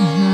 Mm-hmm.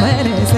merece.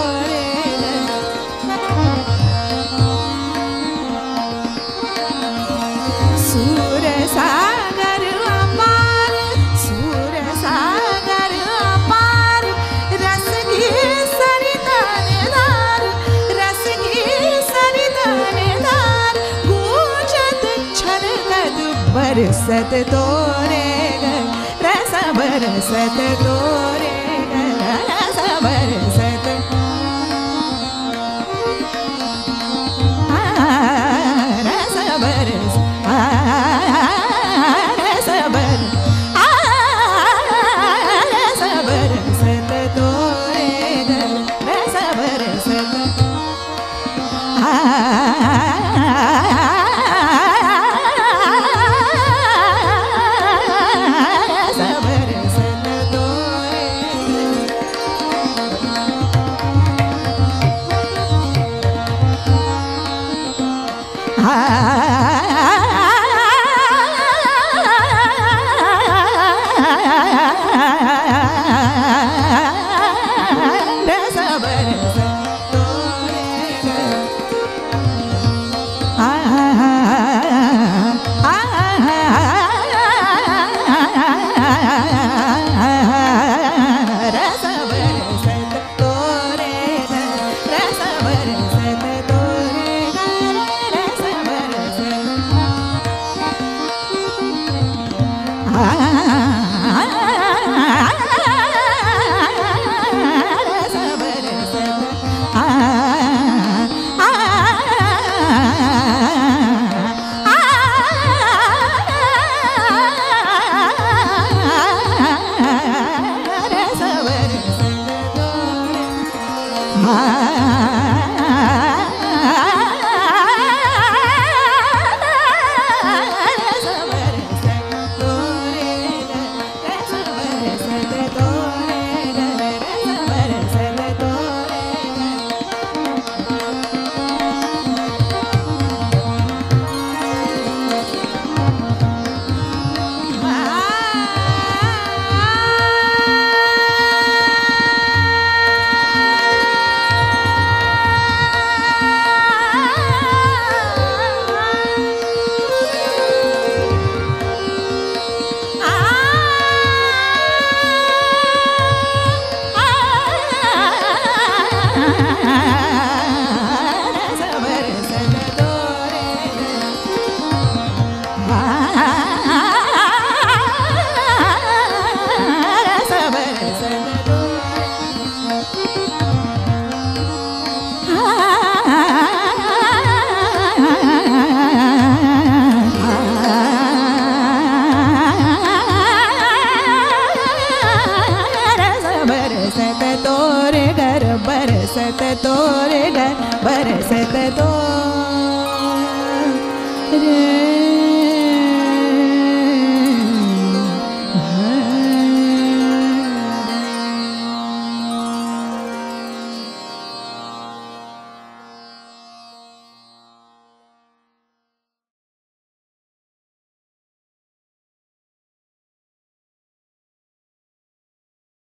भर सत् तोरे।